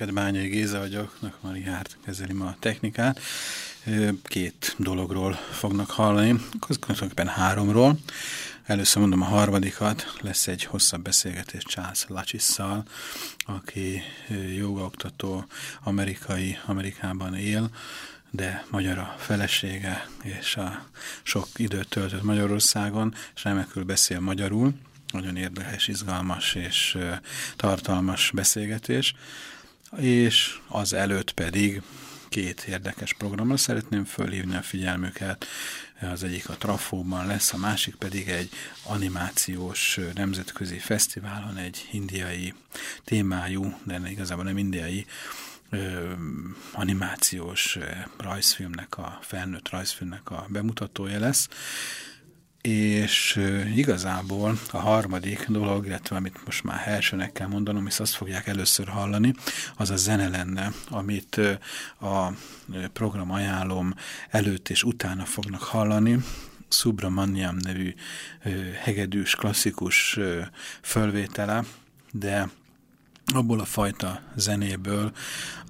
Neked, Bányai Géza vagyok, Mari Hárt kezeli ma a technikát. Két dologról fognak hallani, tulajdonképpen háromról. Először mondom a harmadikat, lesz egy hosszabb beszélgetés Charles Lachisszal, aki jogaoktató amerikai, Amerikában él, de magyar a felesége, és a sok időt töltött Magyarországon, és remekül beszél magyarul nagyon érdekes, izgalmas és tartalmas beszélgetés, és az előtt pedig két érdekes programra szeretném fölhívni a figyelmüket. Az egyik a Trafóban lesz, a másik pedig egy animációs nemzetközi fesztiválon egy indiai témájú, de igazából nem indiai, animációs rajzfilmnek, a felnőtt rajzfilmnek a bemutatója lesz, és igazából a harmadik dolog, illetve amit most már elsőnek kell mondanom, és azt fogják először hallani, az a zene lenne, amit a program ajánlom előtt és utána fognak hallani. Subramanyam nevű hegedűs, klasszikus fölvétele, de abból a fajta zenéből,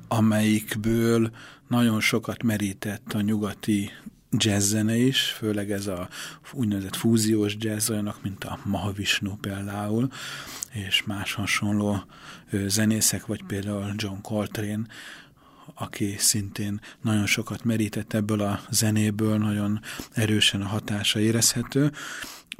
amelyikből nagyon sokat merített a nyugati jazzzene is, főleg ez a úgynevezett fúziós jazz olyanok, mint a Mahavishnu például, és más hasonló zenészek, vagy például John Coltrane, aki szintén nagyon sokat merített ebből a zenéből, nagyon erősen a hatása érezhető,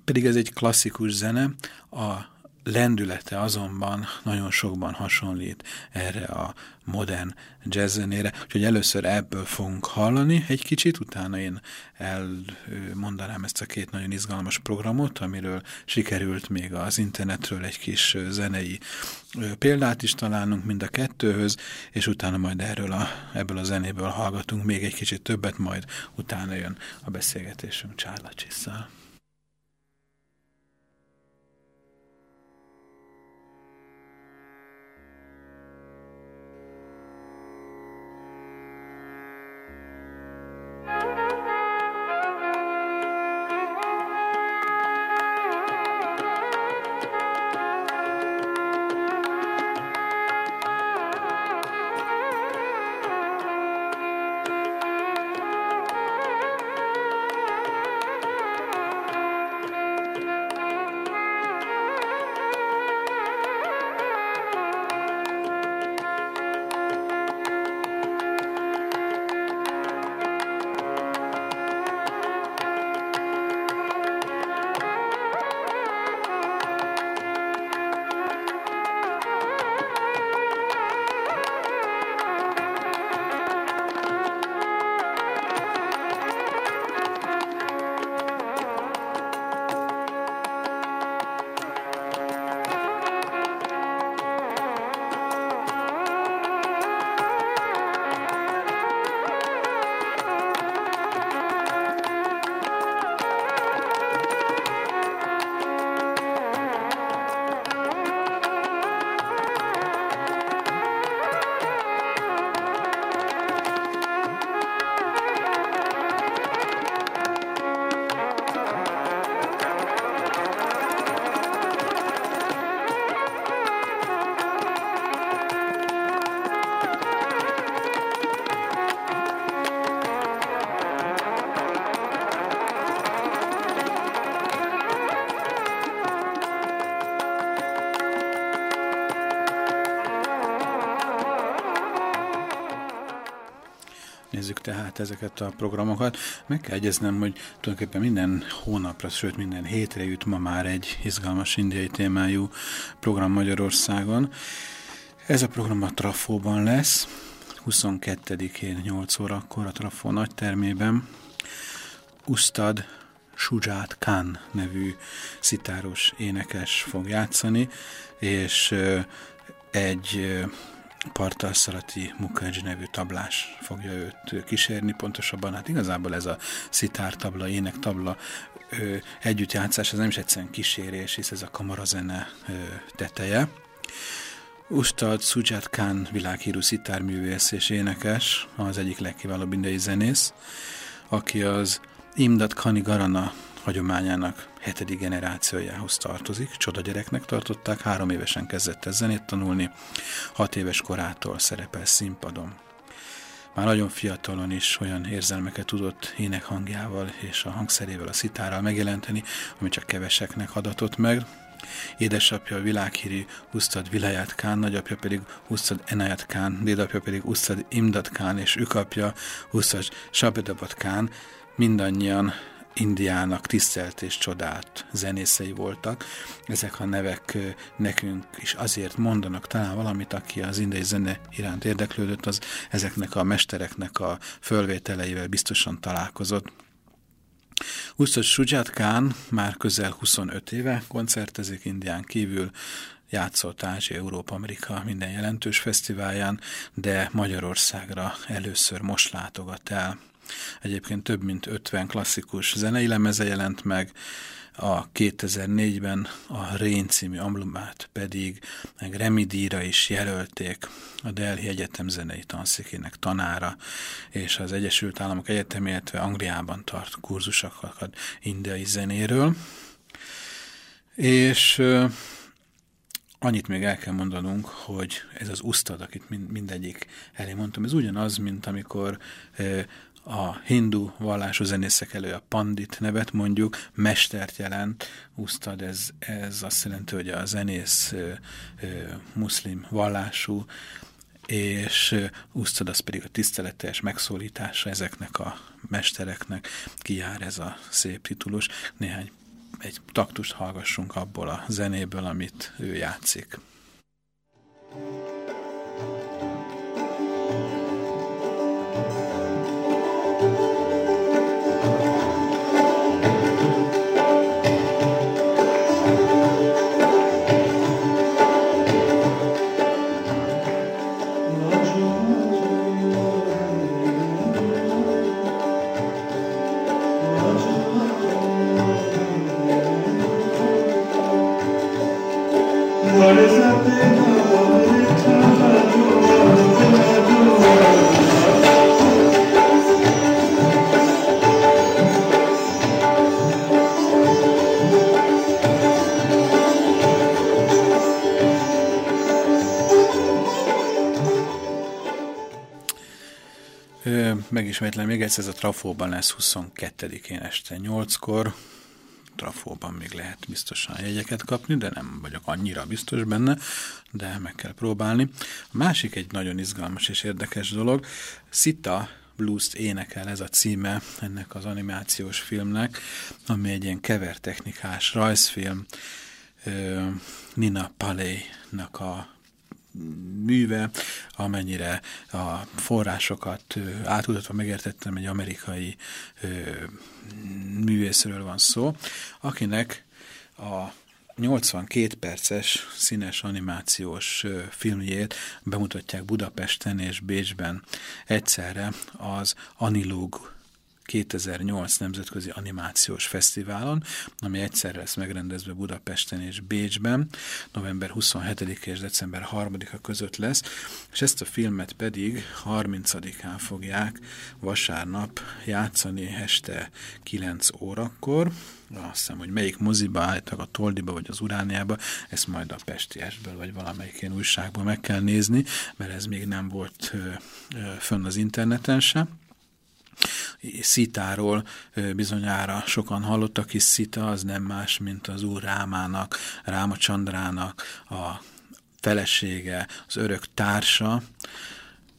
pedig ez egy klasszikus zene, a lendülete azonban nagyon sokban hasonlít erre a modern jazzzenére, úgyhogy először ebből fogunk hallani egy kicsit, utána én elmondanám ezt a két nagyon izgalmas programot, amiről sikerült még az internetről egy kis zenei példát is találnunk mind a kettőhöz, és utána majd erről a, ebből a zenéből hallgatunk még egy kicsit többet, majd utána jön a beszélgetésünk Csárlacsisszal. Tehát ezeket a programokat. Meg kell egyeznem, hogy tulajdonképpen minden hónapra, sőt minden hétre jut ma már egy izgalmas indiai témájú program Magyarországon. Ez a program a Trafóban lesz, 22-én 8 órakor a Trafó nagytermében. Ustad Shujat Khan nevű szitáros énekes fog játszani, és egy Partalszalati Mukherjee nevű tablás fogja őt kísérni, pontosabban hát igazából ez a szitártabla, énektabla együttjátszás, ez nem is egyszerűen kísérés, hisz ez a kamarazene teteje. Ustad Sujat Khan világhírű szitárművész és énekes, az egyik legkiválóbb indiai zenész, aki az Imdat Khani Garana hagyományának hetedik generációjához tartozik. Csoda gyereknek tartották, három évesen kezdett el zenét tanulni, hat éves korától szerepel színpadon. Már nagyon fiatalon is olyan érzelmeket tudott énekhangjával és a hangszerével, a szitárral megjelenteni, ami csak keveseknek adatott meg. Édesapja a világhíri Ustad Vilayat Khan, nagyapja pedig Ustad Enayat Khan, dédapja pedig Ustad Imdat Khan, és ükapja Ustad Shabedabat Khan, mindannyian Indiának tisztelt és csodált zenészei voltak. Ezek a nevek nekünk is azért mondanak talán valamit, aki az indiai zene iránt érdeklődött, az ezeknek a mestereknek a fölvételeivel biztosan találkozott. Ustad Sujat Khan már közel 25 éve koncertezik Indián kívül, játszott Ázsia, Európa, Amerika minden jelentős fesztiválján, de Magyarországra először most látogat el. Egyébként több mint 50 klasszikus zenei lemeze jelent meg, a 2004-ben a Rén című ambulumát pedig meg Remidíra is jelölték a Delhi Egyetem zenei tanszékének tanára, és az Egyesült Államok Egyetem, illetve Angliában tart kurzusokat indiai zenéről. És Annyit még el kell mondanunk, hogy ez az ustad, akit mindegyik elé mondtam, ez ugyanaz, mint amikor a hindu vallású zenészek elő a pandit nevet mondjuk, mestert jelent, ustad, ez, ez azt jelenti, hogy a zenész ö, ö, muszlim vallású, és ustad az pedig a tiszteletes megszólítása ezeknek a mestereknek, kijár ez a szép titulus. Néhány egy taktust hallgassunk abból a zenéből, amit ő játszik. Thank you. Megismétlem még egyszer, ez a Trafóban lesz 22-én este 8-kor. Trafóban még lehet biztosan jegyeket kapni, de nem vagyok annyira biztos benne, de meg kell próbálni. A másik egy nagyon izgalmas és érdekes dolog. Sita Blues-t énekel, ez a címe ennek az animációs filmnek, ami egy ilyen kevertechnikás rajzfilm. Nina Paley-nak a műve, amennyire a forrásokat átudatva megértettem, egy amerikai művészről van szó, akinek a 82 perces színes animációs filmjét bemutatják Budapesten és Bécsben. Egyszerre az Anilóg 2008 Nemzetközi Animációs Fesztiválon, ami egyszer lesz megrendezve Budapesten és Bécsben, november 27 és december 3-a között lesz, és ezt a filmet pedig 30-án fogják vasárnap játszani este 9 órakor, azt hiszem, hogy melyik moziba állítak, a Toldiba vagy az Urániába, ezt majd a Pesti Esből vagy valamelyik ilyen újságból meg kell nézni, mert ez még nem volt fönn az interneten sem. Szitáról bizonyára sokan hallottak, hisz Szita az nem más, mint az úr Rámának, Ráma Csandrának a felesége, az örök társa,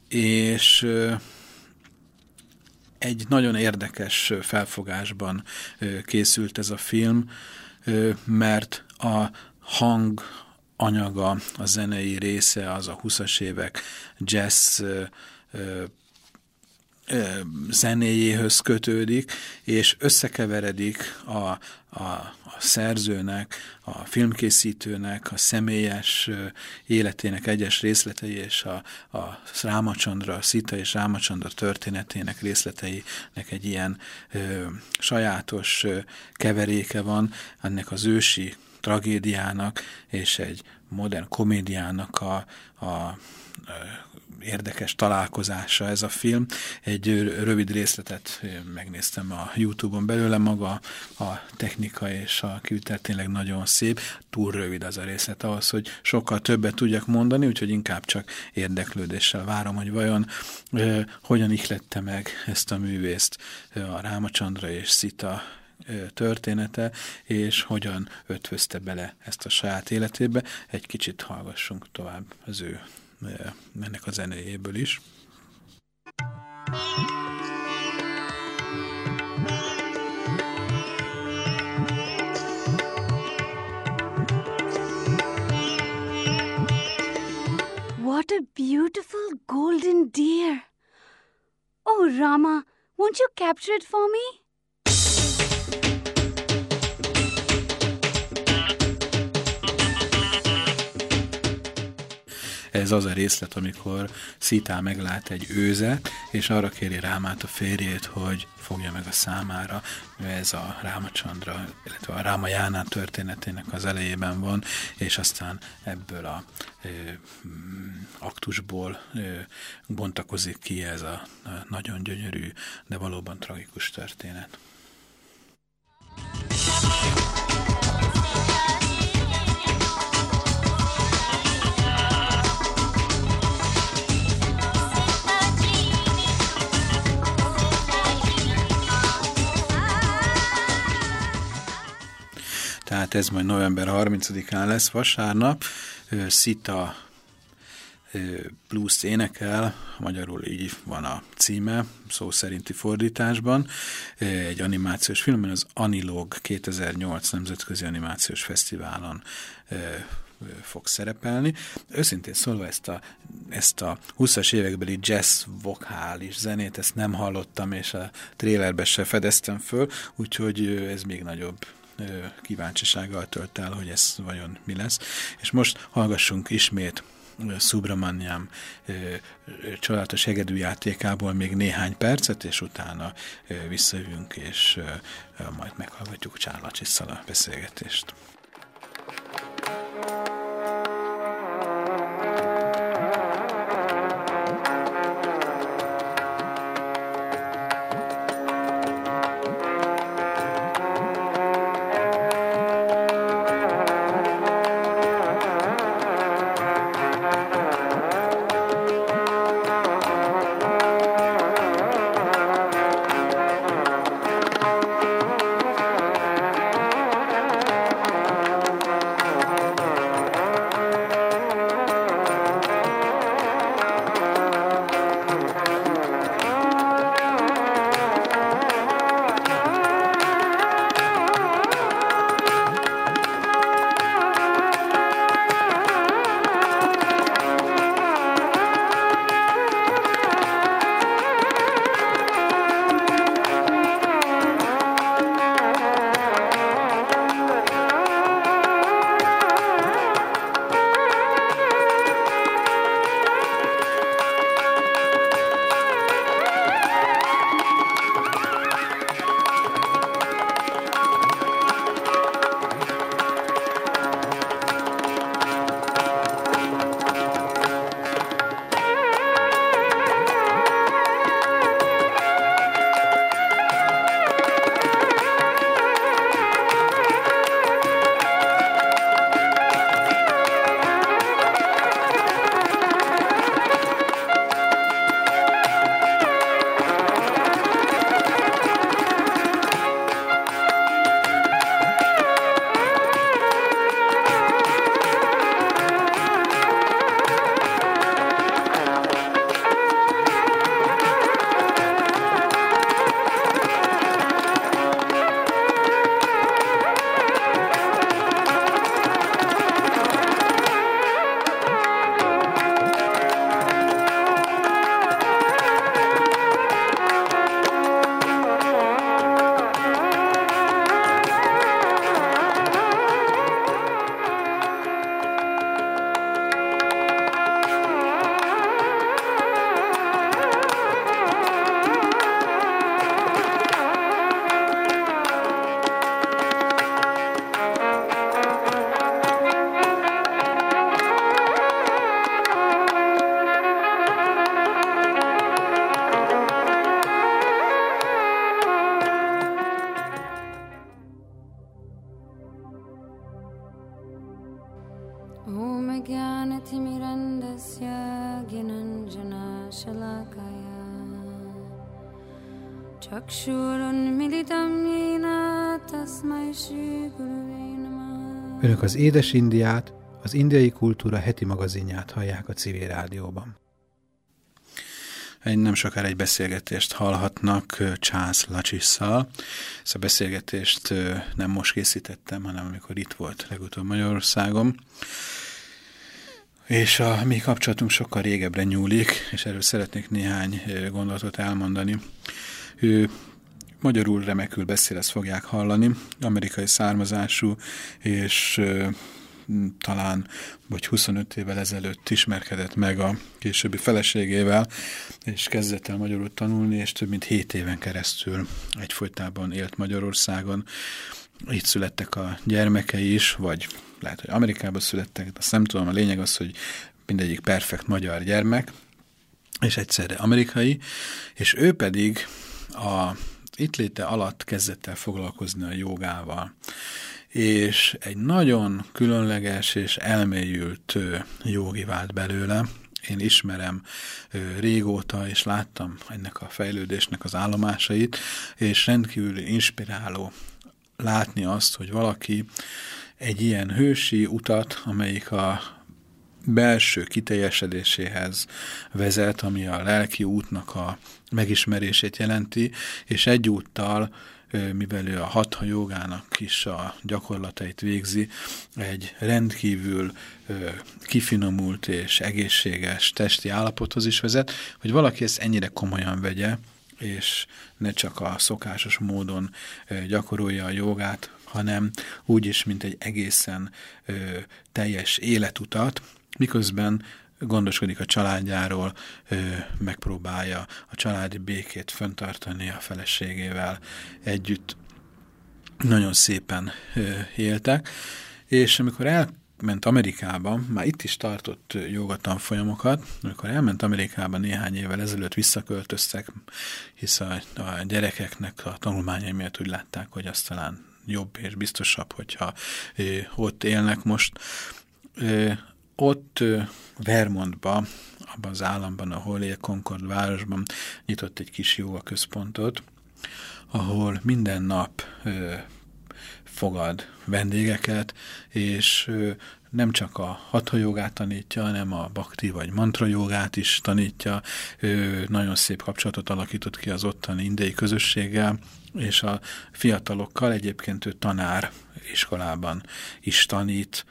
és egy nagyon érdekes felfogásban készült ez a film, mert a hang anyaga, a zenei része az a 20-as évek jazz zenéjéhöz kötődik, és összekeveredik a, a, a szerzőnek, a filmkészítőnek, a személyes életének egyes részletei és a, a Rámacsandra, a Szita és Rámacsandra történetének részleteinek egy ilyen ö, sajátos ö, keveréke van, ennek az ősi tragédiának és egy modern komédiának a, a, a érdekes találkozása ez a film. Egy rövid részletet megnéztem a Youtube-on belőle, maga a technika és a kivitel tényleg nagyon szép, túl rövid az a részlet ahhoz, hogy sokkal többet tudjak mondani, úgyhogy inkább csak érdeklődéssel várom, hogy vajon hogyan ihlette meg ezt a művészt a Rámacsandra és Szita története, és hogyan ötvözte bele ezt a saját életébe. Egy kicsit hallgassunk tovább az ő Eh, ennek a zenéjéből is. What a beautiful golden deer! Oh, Rama, won't you capture it for me? Ez az a részlet, amikor Szitá meglát egy őzet, és arra kéri Rámát a férjét, hogy fogja meg a számára. Ez a Rámacsandra, illetve a Ráma Jánán történetének az elejében van, és aztán ebből a ö, aktusból ö, bontakozik ki ez a, a nagyon gyönyörű, de valóban tragikus történet. Tehát ez majd november 30-án lesz vasárnap. Szita blues énekel, magyarul így van a címe, szó szerinti fordításban. Egy animációs filmben az Anilog 2008 Nemzetközi Animációs Fesztiválon fog szerepelni. Őszintén szólva ezt a, ezt a 20-as évekbeli jazz vokális zenét, ezt nem hallottam, és a trélerbe se fedeztem föl, úgyhogy ez még nagyobb kíváncsisággal tölt el, hogy ez vajon mi lesz. És most hallgassunk ismét Subramanyam csodálatos hegedű játékából még néhány percet, és utána visszajövünk, és majd meghallgatjuk Csárlacsisszal a beszélgetést. Az Édes Indiát, az Indiai Kultúra heti magazinját hallják a civil rádióban. Egy nem sokára egy beszélgetést hallhatnak Charles Lacsisszal. Ezt a beszélgetést nem most készítettem, hanem amikor itt volt legutóbb Magyarországon. És a mi kapcsolatunk sokkal régebbre nyúlik, és erről szeretnék néhány gondolatot elmondani. Ő magyarul remekül beszél, ezt fogják hallani, amerikai származású, és talán vagy 25 évvel ezelőtt ismerkedett meg a későbbi feleségével, és kezdett el magyarul tanulni, és több mint 7 éven keresztül egyfolytában élt Magyarországon. Itt születtek a gyermekei is, vagy lehet, hogy Amerikában születtek, azt nem tudom, a lényeg az, hogy mindegyik perfekt magyar gyermek, és egyszerre amerikai, és ő pedig a itt léte alatt kezdett el foglalkozni a jogával és egy nagyon különleges és elmélyült jogi vált belőle. Én ismerem régóta, és láttam ennek a fejlődésnek az állomásait, és rendkívül inspiráló látni azt, hogy valaki egy ilyen hősi utat, amelyik a belső kiteljesedéséhez vezet, ami a lelki útnak a megismerését jelenti, és egyúttal mivel ő a hatha jogának is a gyakorlatait végzi, egy rendkívül kifinomult és egészséges testi állapothoz is vezet, hogy valaki ezt ennyire komolyan vegye, és ne csak a szokásos módon gyakorolja a jogát, hanem úgy is, mint egy egészen ö, teljes életutat, miközben gondoskodik a családjáról, megpróbálja a családi békét föntartani a feleségével együtt. Nagyon szépen éltek, és amikor elment Amerikába, már itt is tartott jogatanfolyamokat, amikor elment Amerikába néhány évvel ezelőtt visszaköltöztek, hisz a, gyerekeknek a tanulmányai miatt úgy látták, hogy az talán jobb és biztosabb, hogyha ott élnek most. Ott Vermontba, abban az államban, ahol él Concord városban nyitott egy kis jóga központot, ahol minden nap ö, fogad vendégeket, és ö, nem csak a hatha jogát tanítja, hanem a bakti vagy mantra jogát is tanítja. Ő nagyon szép kapcsolatot alakított ki az ottani indiai közösséggel, és a fiatalokkal egyébként ő tanár iskolában is tanít,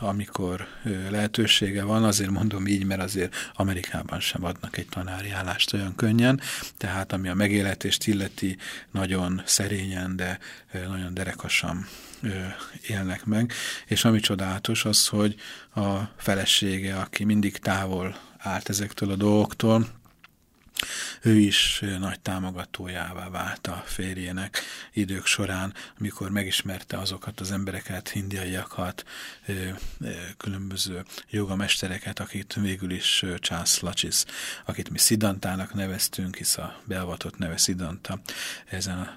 amikor lehetősége van, azért mondom így, mert azért Amerikában sem adnak egy tanári állást olyan könnyen, tehát ami a megéletést illeti, nagyon szerényen, de nagyon derekasan élnek meg, és ami csodálatos az, hogy a felesége, aki mindig távol állt ezektől a dolgoktól, ő is nagy támogatójává vált a férjének idők során, amikor megismerte azokat az embereket, indiaiakat, különböző jogamestereket, akit végül is Charles Lachis, akit mi Szidantának neveztünk, hisz a beavatott neve Szidanta, ezen a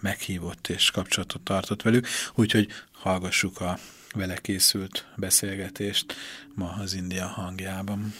meghívott és kapcsolatot tartott velük, úgyhogy hallgassuk a vele készült beszélgetést ma az India hangjában.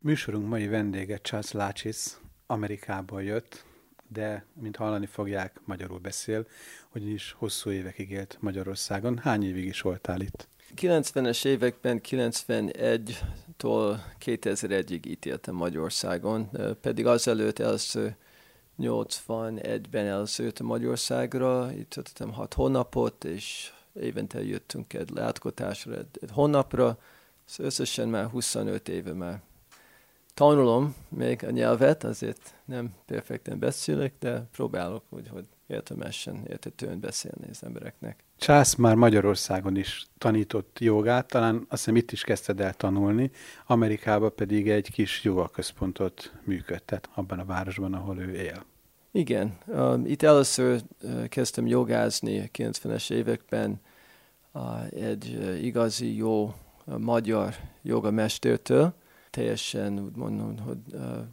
Műsorunk mai vendége Charles Lachis Amerikából jött, de, mint hallani fogják, magyarul beszél, is hosszú évekig élt Magyarországon. Hány évig is voltál itt? 90-es években, 91-tól 2001-ig itt éltem Magyarországon, pedig azelőtt első 81-ben először Magyarországra, itt töltöttem 6 hónapot, és évente jöttünk egy látogatásra egy hónapra, szóval összesen már 25 éve már tanulom még a nyelvet, azért nem perfekten beszélek, de próbálok úgy, hogy értelmesen, értetően beszélni az embereknek. Csász már Magyarországon is tanított jogát, talán azt hiszem itt is kezdted el tanulni, Amerikában pedig egy kis jogaközpontot működtet abban a városban, ahol ő él. Igen, um, itt először uh, kezdtem jogázni a 90-es években uh, egy uh, igazi jó uh, magyar jogamestertől. Teljesen úgy mondom, hogy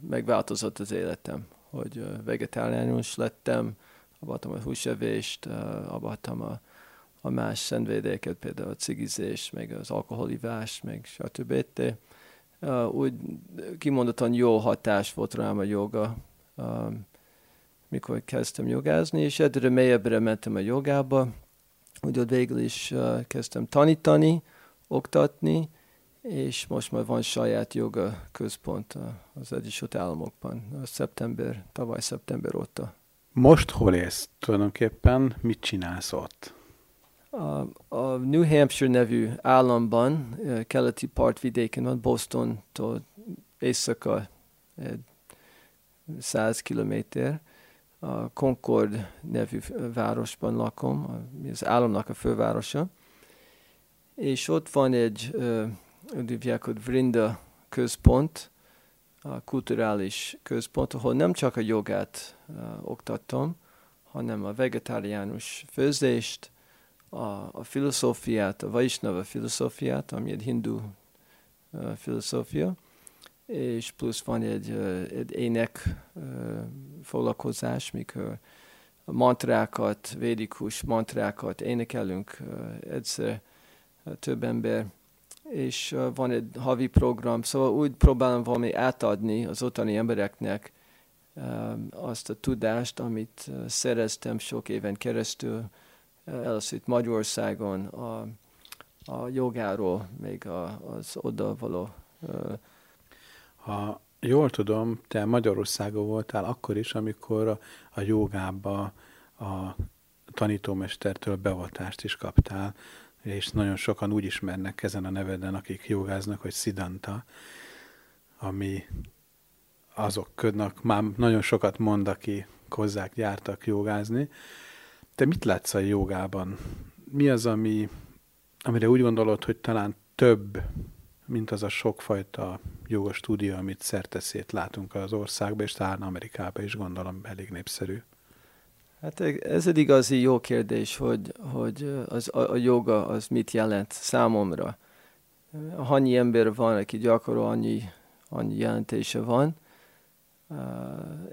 megváltozott az életem, hogy vegetáriánus lettem, abadtam a húsevést, abadtam a, a más szenvedélyeket, például a cigizés, meg az alkoholivás, meg stb. Úgy kimondottan jó hatás volt rám a joga. Mikor kezdtem jogázni, és egyre mélyebbre mentem a jogába, úgy végül is kezdtem tanítani, oktatni, és most már van saját joga központ az Egyesült Államokban, szeptember, tavaly szeptember óta. Most hol élsz tulajdonképpen? Mit csinálsz ott? A, a New Hampshire nevű államban, keleti partvidéken van, Bostontól éjszaka 100 kilométer, a Concord nevű városban lakom, az államnak a fővárosa, és ott van egy, hogy Vrinda központ, a kulturális központ, ahol nem csak a jogát uh, oktattam, hanem a vegetáriánus főzést, a, a filozófiát, a Vaisnava filozófiát, ami egy hindu uh, filozófia, és plusz van egy, egy ének foglalkozás, mikor mantrákat, védikus mantrákat énekelünk egyszer több ember, és van egy havi program, szóval úgy próbálom valami átadni az ottani embereknek azt a tudást, amit szereztem sok éven keresztül, először itt Magyarországon a, a jogáról, még a, az oda való ha jól tudom, te Magyarországon voltál akkor is, amikor a, a jogába a tanítómestertől beavatást is kaptál, és nagyon sokan úgy ismernek ezen a neveden, akik jogáznak, hogy Szidanta, ami azoknak már nagyon sokat mond, aki hozzák jártak jogázni. Te mit látsz a jogában? Mi az, ami, amire úgy gondolod, hogy talán több mint az a sokfajta jogos stúdió, amit szerteszét látunk az országban, és talán Amerikában is gondolom elég népszerű. Hát ez egy igazi jó kérdés, hogy, hogy az, a, a joga az mit jelent számomra. Annyi ember van, aki gyakorol, annyi, annyi jelentése van.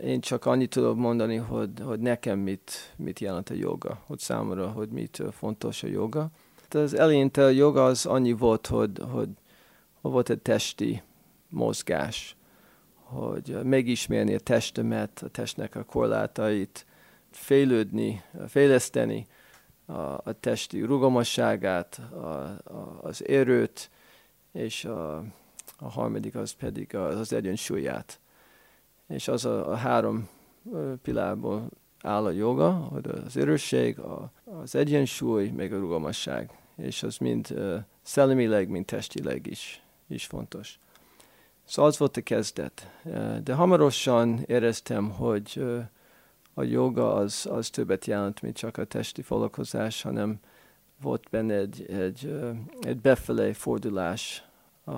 Én csak annyit tudok mondani, hogy, hogy nekem mit, mit jelent a joga, hogy számomra, hogy mit fontos a joga. Az eleinte a joga az annyi volt, hogy, hogy volt egy testi mozgás, hogy megismerni a testemet, a testnek a korlátait, fejlődni, fejleszteni a, a testi rugalmasságát, a, a, az erőt, és a, a harmadik az pedig az egyensúlyát. És az a, a három pilárból áll a joga, hogy az erősség, a, az egyensúly, meg a rugalmasság. És az mind uh, szellemileg, mind testileg is is fontos. Szóval az volt a kezdet. De hamarosan éreztem, hogy a joga az, az többet jelent, mint csak a testi foglalkozás, hanem volt benne egy, egy, egy befelé fordulás, a,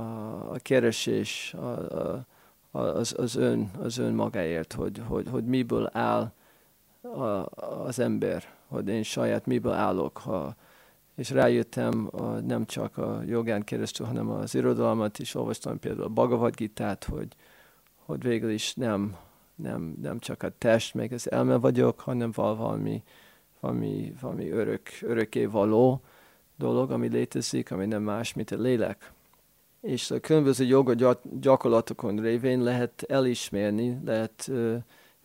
a keresés, a, a, az, az, ön, az ön magáért, hogy, hogy, hogy miből áll a, az ember, hogy én saját miből állok, ha, és rájöttem a, nem csak a jogán keresztül, hanem az irodalmat is olvastam, például a Bhagavad Gita-t, hogy, hogy végül is nem, nem, nem csak a test, meg az elme vagyok, hanem valami, valami, valami örök, örökké való dolog, ami létezik, ami nem más, mint a lélek. és a különböző joga gyakorlatokon révén lehet elismerni, lehet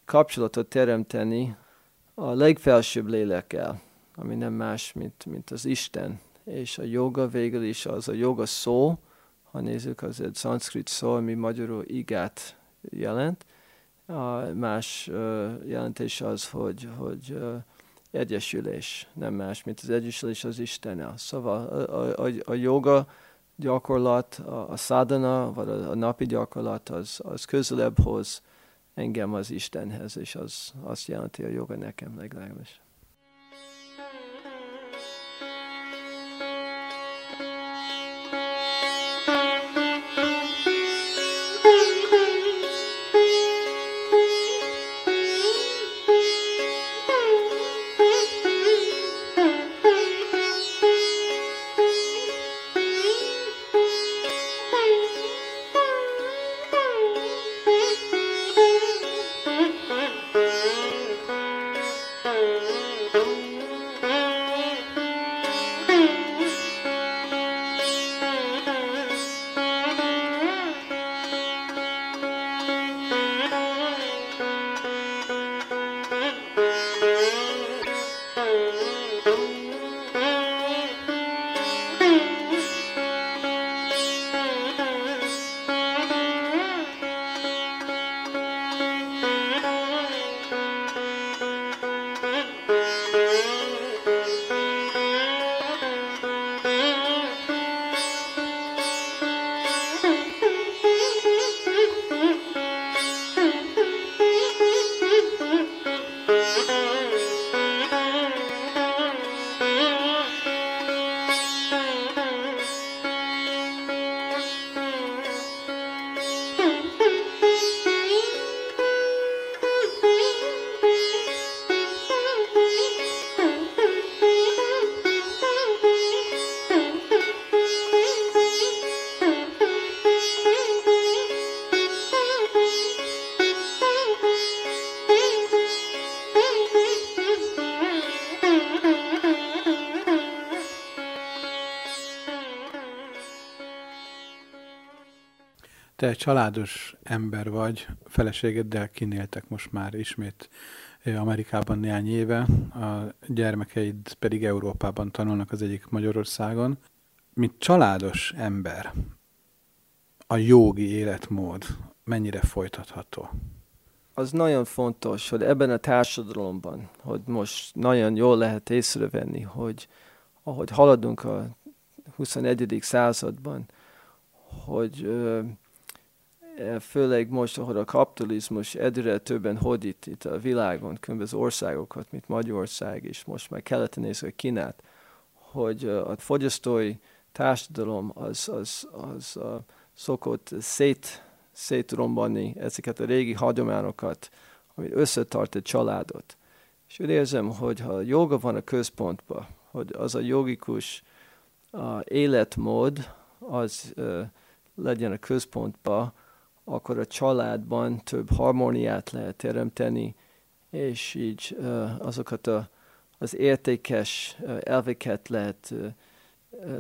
kapcsolatot teremteni a legfelsőbb lélekkel, ami nem más, mint, mint az Isten. És a joga végül is az a joga szó, ha nézzük, az egy szanszkrit szó, ami magyarul igát jelent. A más jelentés az, hogy, hogy egyesülés, nem más, mint az egyesülés az Istennel. Szóval a, a, a joga gyakorlat, a, a sadhana, vagy a, a napi gyakorlat az, az közelebb hoz engem az Istenhez, és az azt jelenti a joga nekem legalábbis. Te családos ember vagy, feleségeddel kinéltek most már ismét Amerikában néhány éve, a gyermekeid pedig Európában tanulnak az egyik Magyarországon. Mint családos ember, a jogi életmód mennyire folytatható? Az nagyon fontos, hogy ebben a társadalomban, hogy most nagyon jól lehet észrevenni, hogy ahogy haladunk a 21. században, hogy főleg most, ahol a kapitalizmus egyre többen hódít itt a világon, különböző országokat, mint Magyarország, és most már keleten nézve Kínát, hogy a fogyasztói társadalom az, az, az uh, szokott szét, szétrombani ezeket a régi hagyományokat, ami összetart egy családot. És úgy érzem, hogy ha joga van a központban, hogy az a jogikus uh, életmód, az uh, legyen a központban, akkor a családban több harmóniát lehet teremteni, és így azokat a, az értékes elveket lehet,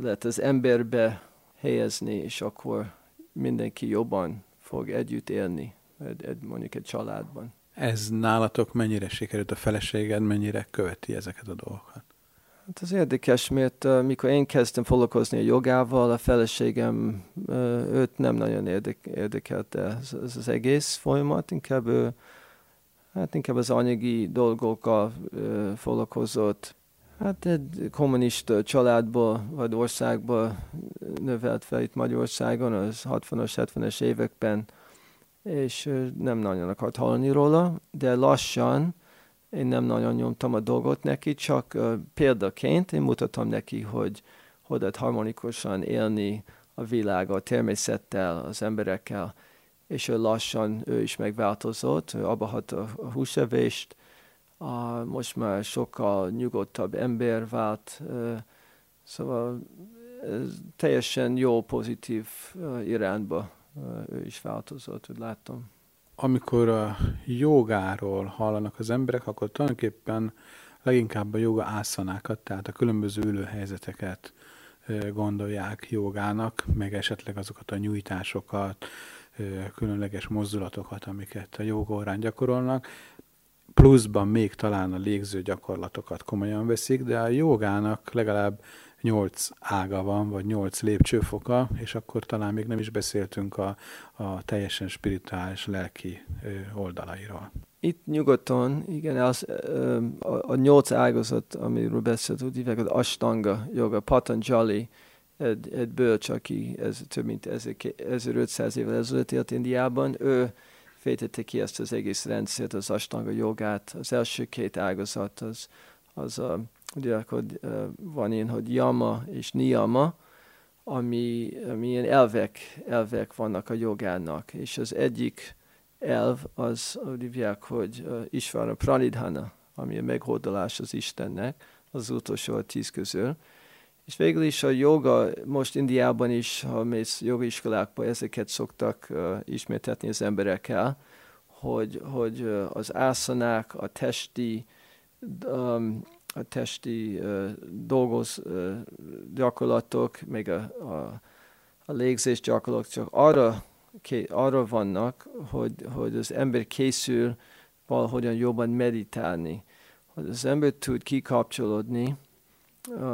lehet az emberbe helyezni, és akkor mindenki jobban fog együtt élni, mondjuk egy családban. Ez nálatok mennyire sikerült a feleséged, mennyire követi ezeket a dolgokat? Hát az érdekes, mert uh, mikor én kezdtem foglalkozni a jogával, a feleségem uh, őt nem nagyon érdek, érdekelte ez, ez az egész folyamat, inkább ő, hát inkább az anyagi dolgokkal uh, foglalkozott. Hát egy kommunista családból vagy országból növelt fel itt Magyarországon az 60-as, 70-es években, és nem nagyon akart hallani róla, de lassan én nem nagyon nyomtam a dolgot neki, csak uh, példaként én mutatom neki, hogy hogy lehet harmonikusan élni a világ, a természettel, az emberekkel, és ő lassan ő is megváltozott, ő abba a, a húsevést, uh, most már sokkal nyugodtabb ember vált, uh, szóval ez teljesen jó, pozitív uh, irányba ő is változott, úgy látom amikor a jogáról hallanak az emberek, akkor tulajdonképpen leginkább a joga ászanákat, tehát a különböző ülőhelyzeteket gondolják jogának, meg esetleg azokat a nyújtásokat, különleges mozdulatokat, amiket a jogórán gyakorolnak, pluszban még talán a légző gyakorlatokat komolyan veszik, de a jogának legalább nyolc ága van, vagy nyolc lépcsőfoka, és akkor talán még nem is beszéltünk a, a teljesen spirituális lelki oldalairól. Itt nyugodtan, igen, az, a, a nyolc ágazat, amiről beszélt, úgy hívják, az Ashtanga joga, Patanjali, egy, egy bölcs, aki ez több mint 1500 évvel ezelőtt élt Indiában, ő fejtette ki ezt az egész rendszert, az Ashtanga jogát. Az első két ágazat az, az a, ugye, hogy van ilyen, hogy Yama és Niyama, ami, ami ilyen elvek, elvek vannak a jogának, és az egyik elv az, úgy hívják, hogy Isvara Pranidhana, ami a meghódolás az Istennek, az utolsó a tíz közül. És végül is a joga, most Indiában is, ha mész jogiskolákba, ezeket szoktak uh, ismertetni az emberekkel, hogy, hogy uh, az ászanák, a testi, um, a testi uh, dolgoz uh, gyakorlatok, még a, a, a légzés gyakorlatok csak arra arra vannak, hogy, hogy az ember készül valahogyan jobban meditálni. Hogy az ember tud kikapcsolódni,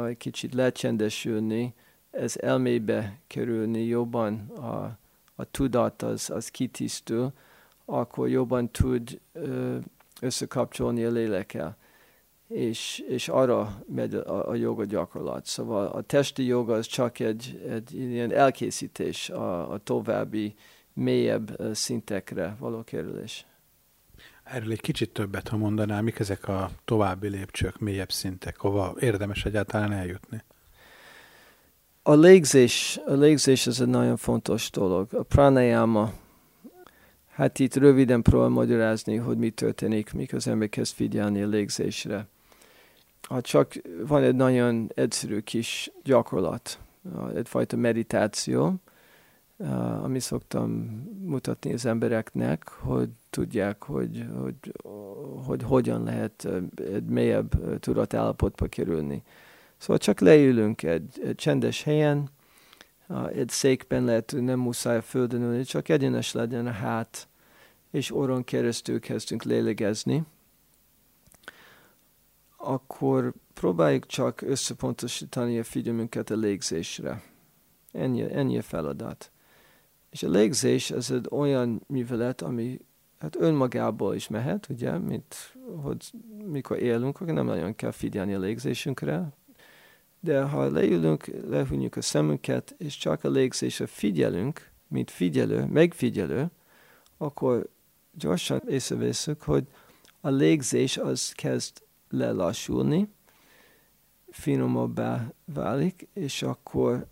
egy kicsit lecsendesülni, ez elmébe kerülni jobban, a, a tudat az, az kitisztul, akkor jobban tud összekapcsolni a lélekkel. És, és arra megy a, a joga gyakorlat. Szóval a testi joga az csak egy, egy ilyen elkészítés a, a további mélyebb szintekre való kerülés. Erről egy kicsit többet, ha mondanál, mik ezek a további lépcsők, mélyebb szintek, hova érdemes egyáltalán eljutni? A légzés, a légzés ez egy nagyon fontos dolog. A pranayama, hát itt röviden próbál magyarázni, hogy mi történik, mikor az ember kezd figyelni a légzésre. Ha csak van egy nagyon egyszerű kis gyakorlat, egyfajta meditáció, ami szoktam mutatni az embereknek, hogy tudják, hogy, hogy, hogy hogyan lehet egy mélyebb tudatállapotba kerülni. Szóval csak leülünk egy, egy csendes helyen, egy székben lehet, nem muszáj földön ülni, csak egyenes legyen a hát, és orron keresztül kezdünk lélegezni, akkor próbáljuk csak összepontosítani a figyelmünket a légzésre. Ennyi, ennyi a feladat. És a légzés ez egy olyan művelet, ami hát önmagából is mehet, ugye, mint hogy mikor élünk, akkor nem nagyon kell figyelni a légzésünkre, de ha leülünk, lehúnyjuk a szemünket, és csak a légzésre figyelünk, mint figyelő, megfigyelő, akkor gyorsan észreveszünk, hogy a légzés az kezd lelassulni, finomabbá válik, és akkor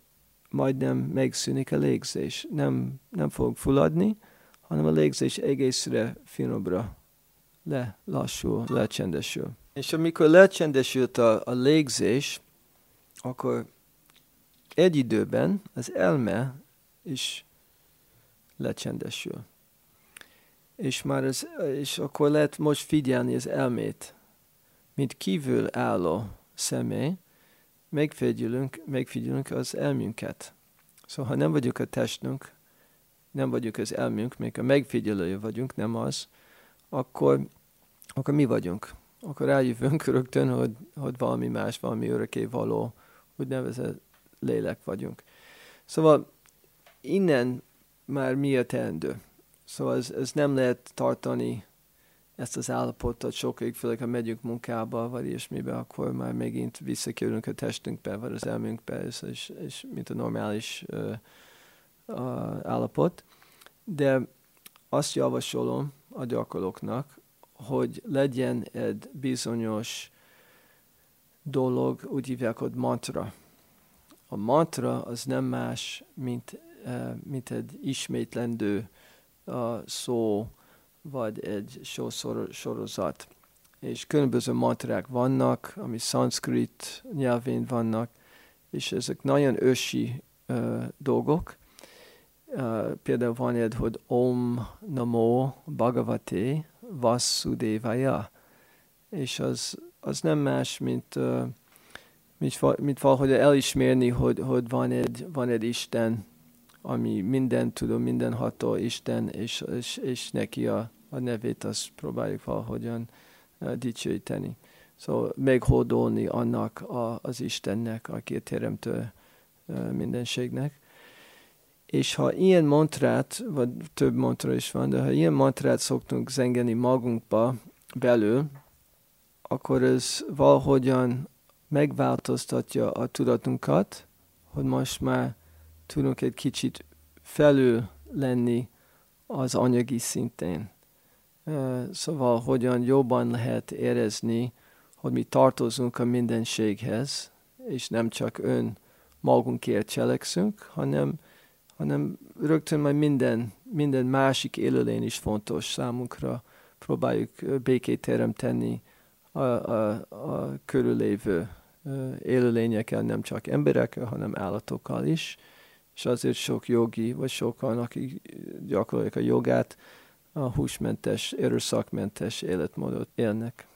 majdnem megszűnik a légzés. Nem, nem fog fulladni, hanem a légzés egészre finomra lelassul, lecsendesül. És amikor lecsendesült a, a légzés, akkor egy időben az elme is lecsendesül. És, már az, és akkor lehet most figyelni az elmét, mint kívül álló személy, megfigyelünk, megfigyelünk az elmünket. Szóval, ha nem vagyunk a testünk, nem vagyunk az elmünk, még a megfigyelője vagyunk, nem az, akkor, akkor mi vagyunk. Akkor rájövünk rögtön, hogy, hogy valami más, valami örökké való, úgynevezett lélek vagyunk. Szóval innen már mi a teendő. Szóval ez, ez nem lehet tartani ezt az állapotot sokáig, főleg ha megyünk munkába, vagy ilyesmibe, akkor már megint visszakerülünk a testünkbe, vagy az elmünkbe, és, és, és mint a normális uh, uh, állapot. De azt javasolom a gyakorlóknak, hogy legyen egy bizonyos dolog, úgy hívják, hogy mantra. A mantra az nem más, mint, mint egy ismétlendő uh, szó, vagy egy sorozat. És különböző mantrák vannak, ami szanszkrit nyelvén vannak, és ezek nagyon ősi uh, dolgok. Uh, például van egy, hogy Om Namo Bhagavate Vasudevaya, és az, az nem más, mint uh, mint, mint valahogy elismerni, hogy, hogy van, egy, van egy Isten, ami minden tudom, mindenható Isten, és, és, és neki a, a nevét azt próbáljuk valahogyan uh, dicsőíteni. Szóval meghódolni annak a, az Istennek, aki a teremtő uh, mindenségnek. És ha ilyen mantrát, vagy több mantra is van, de ha ilyen mantrát szoktunk zengeni magunkba belül, akkor ez valahogyan megváltoztatja a tudatunkat, hogy most már tudunk egy kicsit felül lenni az anyagi szintén. Szóval hogyan jobban lehet érezni, hogy mi tartozunk a mindenséghez, és nem csak ön magunkért cselekszünk, hanem, hanem rögtön majd minden, minden másik élőlény is fontos számunkra. Próbáljuk békét teremteni a, a, a körülévő élőlényekkel, nem csak emberekkel, hanem állatokkal is. És azért sok jogi, vagy sokan, akik gyakorolják a jogát, a húsmentes, erőszakmentes életmódot élnek.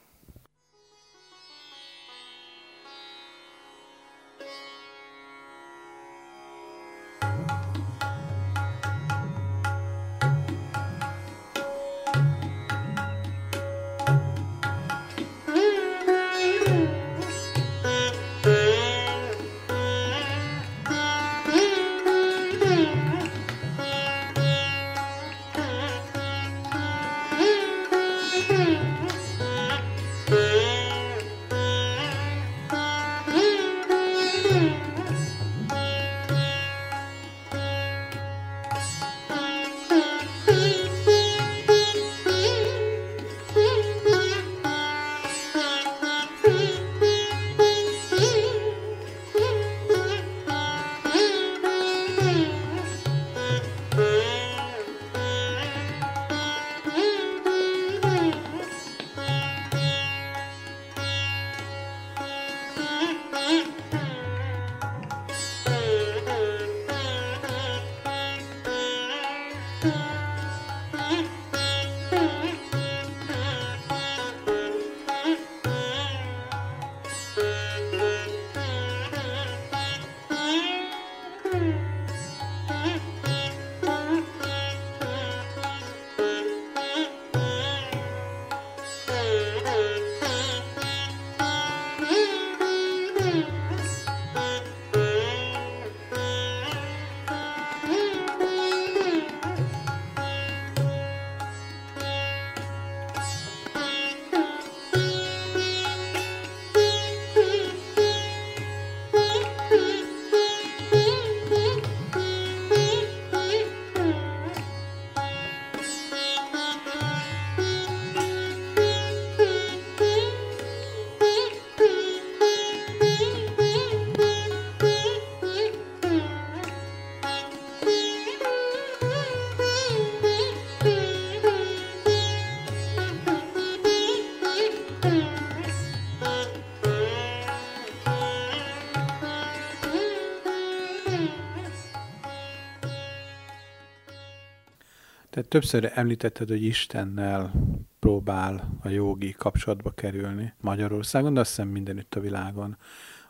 Többször említetted, hogy Istennel próbál a jogi kapcsolatba kerülni Magyarországon, de azt hiszem mindenütt a világon.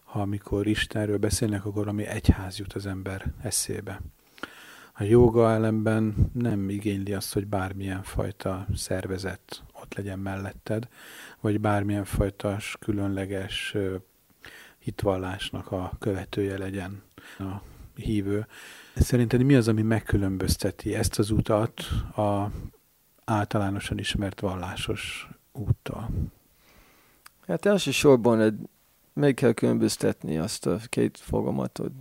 Ha amikor Istenről beszélnek, akkor ami egyház jut az ember eszébe. A joga ellenben nem igényli azt, hogy bármilyen fajta szervezet ott legyen melletted, vagy bármilyen fajta különleges hitvallásnak a követője legyen a hívő. Szerinted mi az, ami megkülönbözteti ezt az utat a általánosan ismert vallásos úttal? Hát elsősorban meg kell különböztetni azt a két fogamatot,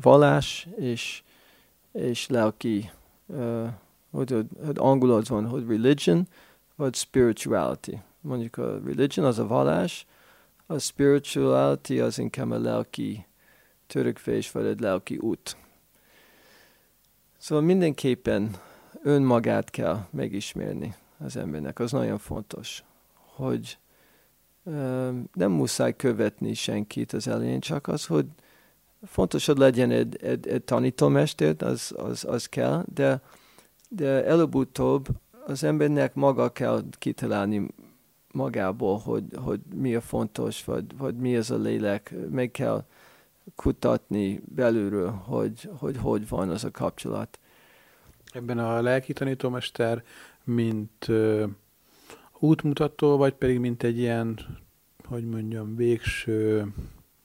vallás és, és lelki, uh, hogy, hogy angolul van, hogy religion, vagy spirituality. Mondjuk a religion az a vallás, a spirituality az inkább a lelki vagy egy lelki út. Szóval mindenképpen önmagát kell megismerni az embernek. Az nagyon fontos, hogy nem muszáj követni senkit az elején, csak az, hogy fontos, hogy legyen egy, egy, egy tanítómester, az, az, az kell, de, de előbb-utóbb az embernek maga kell kitalálni magából, hogy, hogy mi a fontos, vagy, vagy mi az a lélek. Meg kell kutatni belülről, hogy, hogy hogy van az a kapcsolat. Ebben a lelki tanítómester, mint ö, útmutató, vagy pedig mint egy ilyen, hogy mondjam, végső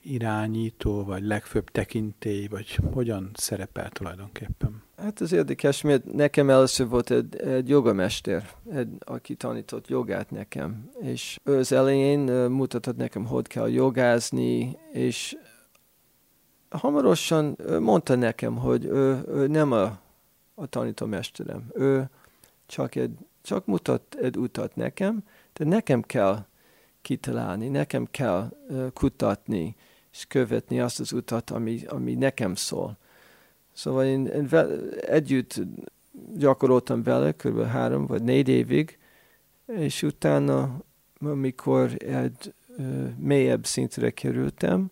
irányító, vagy legfőbb tekintély, vagy hogyan szerepel tulajdonképpen? Hát ez érdekes, mert nekem először volt egy, egy jogamester, egy, aki tanított jogát nekem, és ő az elején mutatott nekem, hogy kell jogázni, és hamarosan mondta nekem, hogy ő, ő nem a, a tanítómesterem, ő csak, egy, csak mutat egy utat nekem, de nekem kell kitalálni, nekem kell kutatni, és követni azt az utat, ami, ami nekem szól. Szóval én, én ve, együtt gyakoroltam vele kb. három vagy négy évig, és utána, amikor egy uh, mélyebb szintre kerültem,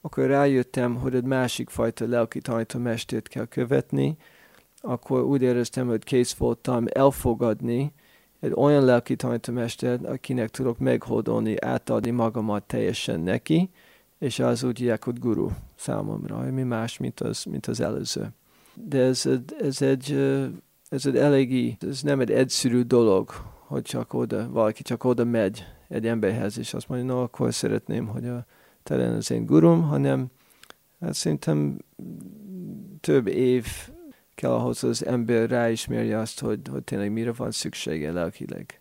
akkor rájöttem, hogy egy másik fajta lelki tanítómestert kell követni, akkor úgy éreztem, hogy kész voltam elfogadni egy olyan lelki tanítómestert, akinek tudok meghódolni, átadni magamat teljesen neki, és az úgy hívják, hogy guru számomra, ami más, mint az, mint az előző. De ez, ez, egy, ez egy eléggé, ez nem egy egyszerű dolog, hogy csak oda, valaki csak oda megy egy emberhez, és azt mondja, no, akkor szeretném, hogy a, lenne az én gurum, hanem hát szerintem több év kell ahhoz, az ember ráismerje azt, hogy, hogy tényleg mire van szüksége lelkileg.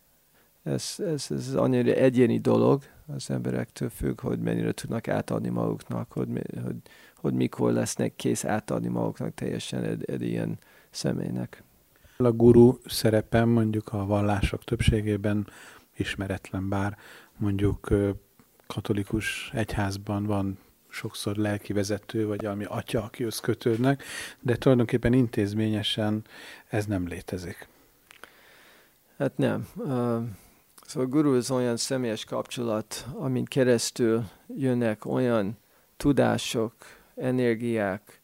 Ez, ez, ez annyira egyéni dolog, az emberektől függ, hogy mennyire tudnak átadni maguknak, hogy, hogy, hogy mikor lesznek kész átadni maguknak teljesen egy, egy ilyen személynek. A guru szerepem mondjuk a vallások többségében ismeretlen, bár mondjuk katolikus egyházban van sokszor lelki vezető, vagy valami atya, akihoz kötődnek, de tulajdonképpen intézményesen ez nem létezik. Hát nem. Uh Szóval a guru az olyan személyes kapcsolat, amin keresztül jönnek olyan tudások, energiák,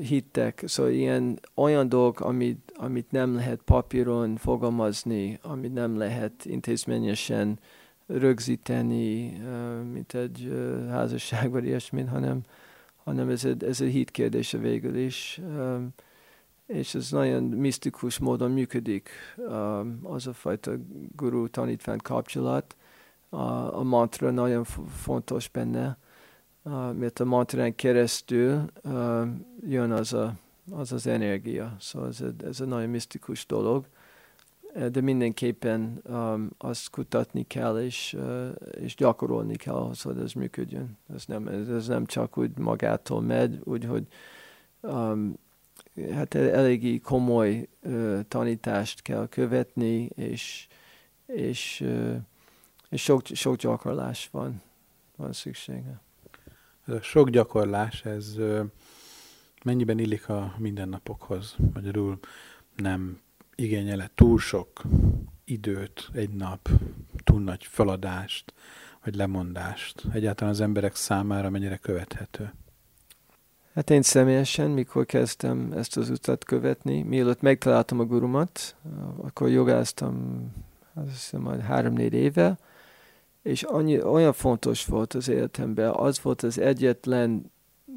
hittek, szóval ilyen olyan dolgok, amit, amit nem lehet papíron fogalmazni, amit nem lehet intézményesen rögzíteni, mint egy házasság vagy ilyesmit, hanem, hanem ez egy, ez egy hit kérdése végül is és ez nagyon misztikus módon működik, az a fajta guru tanítvány kapcsolat. A, mantra nagyon fontos benne, mert a mantrán keresztül jön az, a, az az energia. Szóval ez, ez egy nagyon misztikus dolog, de mindenképpen um, azt kutatni kell, és, uh, és gyakorolni kell ahhoz, hogy ez működjön. Ez nem, ez nem csak úgy magától megy, úgy, hogy um, hát eléggé komoly ö, tanítást kell követni, és, és, ö, és sok, sok gyakorlás van, van szüksége. Ez a sok gyakorlás, ez ö, mennyiben illik a mindennapokhoz? Magyarul nem igényele túl sok időt egy nap, túl nagy feladást, vagy lemondást. Egyáltalán az emberek számára mennyire követhető? Hát én személyesen, mikor kezdtem ezt az utat követni, mielőtt megtaláltam a gurumat, akkor jogáztam azt hiszem majd három-négy éve, és annyi, olyan fontos volt az életemben, az volt az egyetlen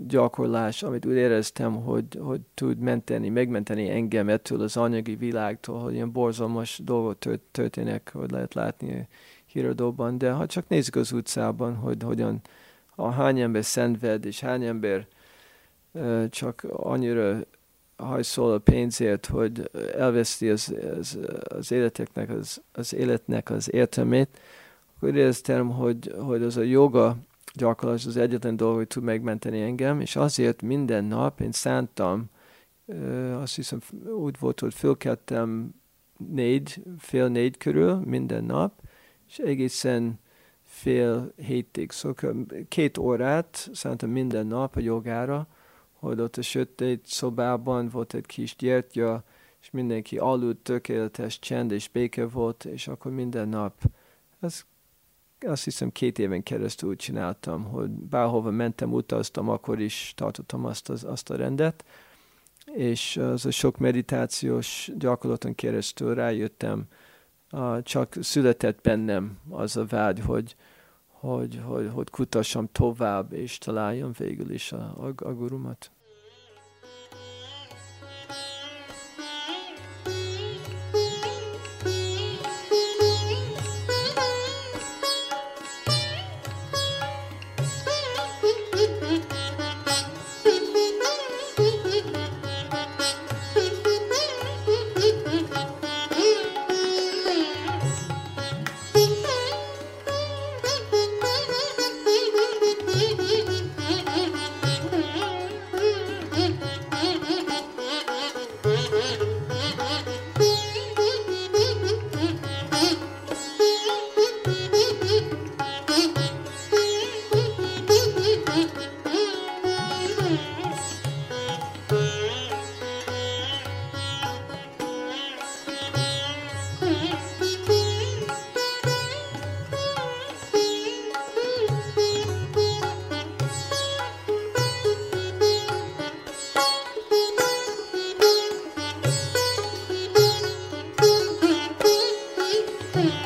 gyakorlás, amit úgy éreztem, hogy, hogy tud menteni, megmenteni engem ettől az anyagi világtól, hogy ilyen borzalmas dolgok tört, történnek, hogy lehet látni híradóban, de ha csak nézzük az utcában, hogy hogyan a hány ember szenved, és hány ember csak annyira hajszol a pénzért, hogy elveszti az, az, az életeknek, az, az életnek az értelmét, akkor éreztem, hogy, hogy az a joga gyakorlás az egyetlen dolog, hogy tud megmenteni engem, és azért minden nap én szántam, azt hiszem úgy volt, hogy fölkeltem négy, fél négy körül minden nap, és egészen fél hétig, szóval két órát szántam minden nap a jogára, hogy ott a sötét szobában volt egy kis gyertya, és mindenki aludt, tökéletes csend és béke volt, és akkor minden nap, ez azt hiszem két éven keresztül úgy csináltam, hogy bárhova mentem, utaztam, akkor is tartottam azt, az, azt a rendet, és az a sok meditációs gyakorlaton keresztül rájöttem csak született bennem az a vágy, hogy, hogy, hogy, hogy kutassam tovább, és találjam végül is a, a, a gurumat. Mm-hmm.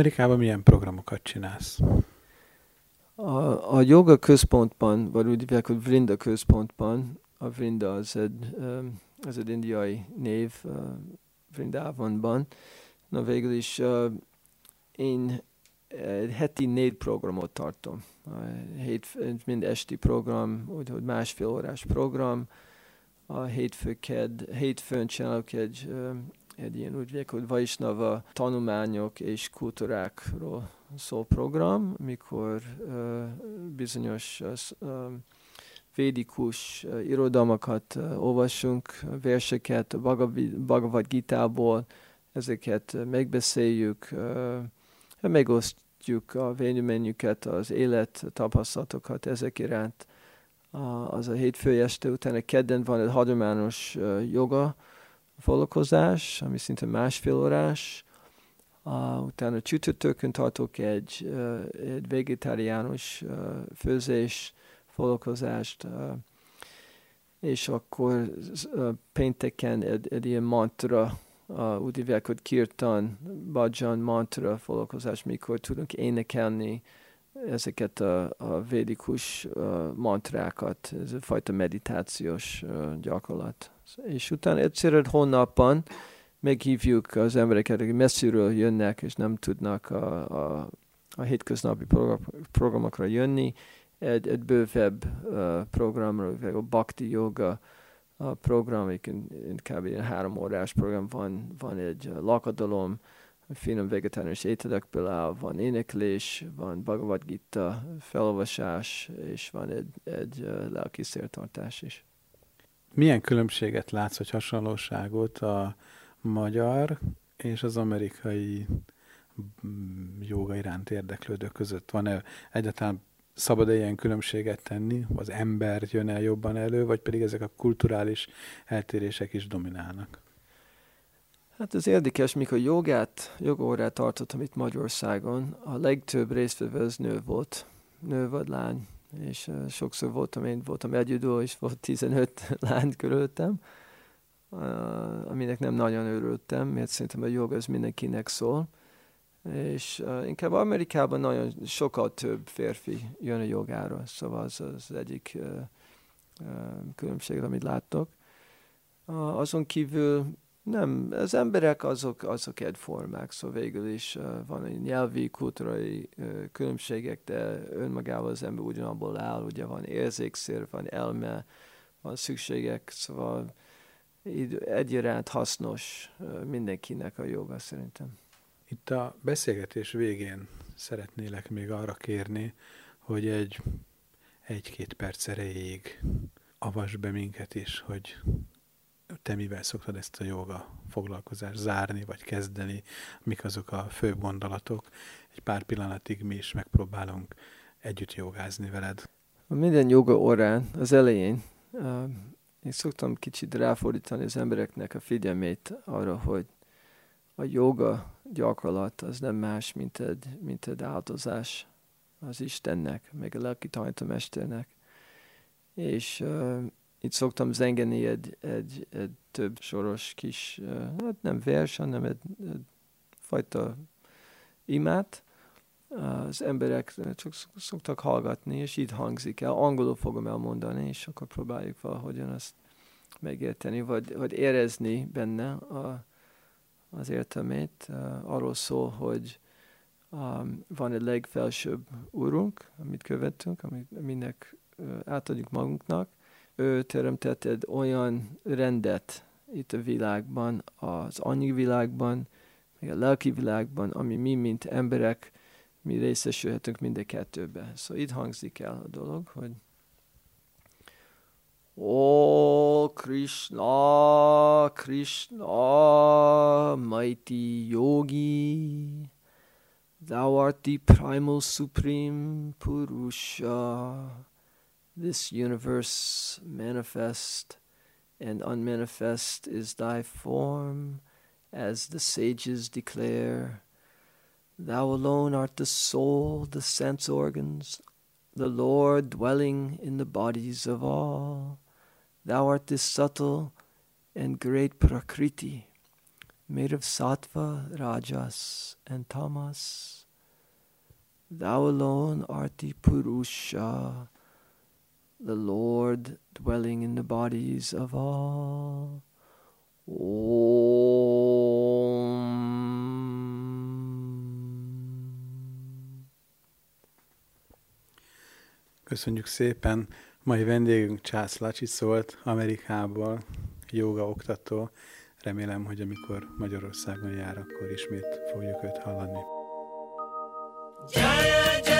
Amerikában milyen programokat csinálsz? A, a joga központban, vagy úgy hívják, hogy Vrinda központban, a Vrinda az egy, az egy indiai név Vrindávonban. Na végül is én egy heti négy programot tartom. Hét, mind esti program, úgyhogy másfél órás program. A hétfő ked, hétfőn csinálok egy egy ilyen úgy végig, hogy Vaisnava tanulmányok és kultúrákról szól program, mikor uh, bizonyos uh, védikus uh, irodalmakat uh, olvasunk, verseket a Bhagavad Gita-ból, ezeket megbeszéljük, uh, megosztjuk a véleményüket, az élet tapasztalatokat ezek iránt. Uh, az a hétfő este, utána kedden van egy hagyományos uh, joga, foglalkozás, ami szinte másfél órás. Uh, utána csütörtökön tartok egy, uh, egy vegetáriánus uh, főzés foglalkozást, uh, és akkor uh, pénteken egy, egy ilyen mantra, uh, úgy hívják, hogy kirtan, bhajan mantra foglalkozás, mikor tudunk énekelni ezeket a, a védikus uh, mantrákat, ez a fajta meditációs uh, gyakorlat. És utána egyszerűen hónapban meghívjuk az embereket, akik messziről jönnek, és nem tudnak a, a, a hétköznapi programokra jönni, egy, egy bővebb uh, programra, a Bhakti Yoga a program, inkább egy három órás program, van, van egy lakadalom, finom vegetárius ételekből áll, van éneklés, van Bhagavad Gita felolvasás, és van egy, egy lelki szertartás is. Milyen különbséget látsz, vagy hasonlóságot a magyar és az amerikai joga iránt érdeklődők között? Van-e egyáltalán szabad-e ilyen különbséget tenni? Az ember jön el jobban elő, vagy pedig ezek a kulturális eltérések is dominálnak? Hát ez érdekes, mikor jogát, jogórát tartottam itt Magyarországon, a legtöbb résztvevő az nő volt, nő vagy lány, és uh, sokszor voltam, én voltam egyedül, és volt 15 lány körülöttem, uh, aminek nem nagyon örültem, mert szerintem a jog az mindenkinek szól, és uh, inkább Amerikában nagyon sokkal több férfi jön a jogára, szóval az az egyik uh, uh, különbség, amit láttok. Uh, azon kívül nem, az emberek azok, azok egyformák, szóval végül is van egy nyelvi, kultúrai különbségek, de önmagával az ember ugyanabból áll, ugye van érzékszér, van elme, van szükségek, szóval egyaránt hasznos mindenkinek a joga szerintem. Itt a beszélgetés végén szeretnélek még arra kérni, hogy egy egy-két perc erejéig avasd be minket is, hogy te mivel szoktad ezt a joga foglalkozást zárni, vagy kezdeni, mik azok a fő gondolatok. Egy pár pillanatig mi is megpróbálunk együtt jogázni veled. Minden joga órán az elején uh, én szoktam kicsit ráfordítani az embereknek a figyelmét arra, hogy a joga gyakorlat az nem más, mint egy, mint egy áldozás az Istennek, meg a lelki tanítómesternek. És uh, itt szoktam zengeni egy, egy, egy több soros kis, hát nem vers, hanem egy, egy fajta imát. Az emberek csak szoktak hallgatni, és így hangzik el. Angolul fogom elmondani, és akkor próbáljuk valahogyan azt megérteni, vagy, vagy érezni benne a, az értelmét. Arról szól, hogy um, van egy legfelsőbb úrunk, amit követünk, amit mindnek uh, átadjuk magunknak. Ő teremtett egy olyan rendet itt a világban, az anyagi világban, meg a lelki világban, ami mi, mint emberek, mi részesülhetünk mind a kettőbe. Szóval itt hangzik el a dolog, hogy O Krishna, Krishna, mighty yogi, thou art the primal supreme Purusha, this universe manifest and unmanifest is thy form, as the sages declare. Thou alone art the soul, the sense organs, the Lord dwelling in the bodies of all. Thou art this subtle and great Prakriti, made of sattva, rajas, and tamas. Thou alone art the Purusha, the Lord dwelling in the bodies of all. Köszönjük szépen! Mai vendégünk Csász Lacsi szólt Amerikából, joga oktató. Remélem, hogy amikor Magyarországon jár, akkor ismét fogjuk őt hallani. Jaya Jagadish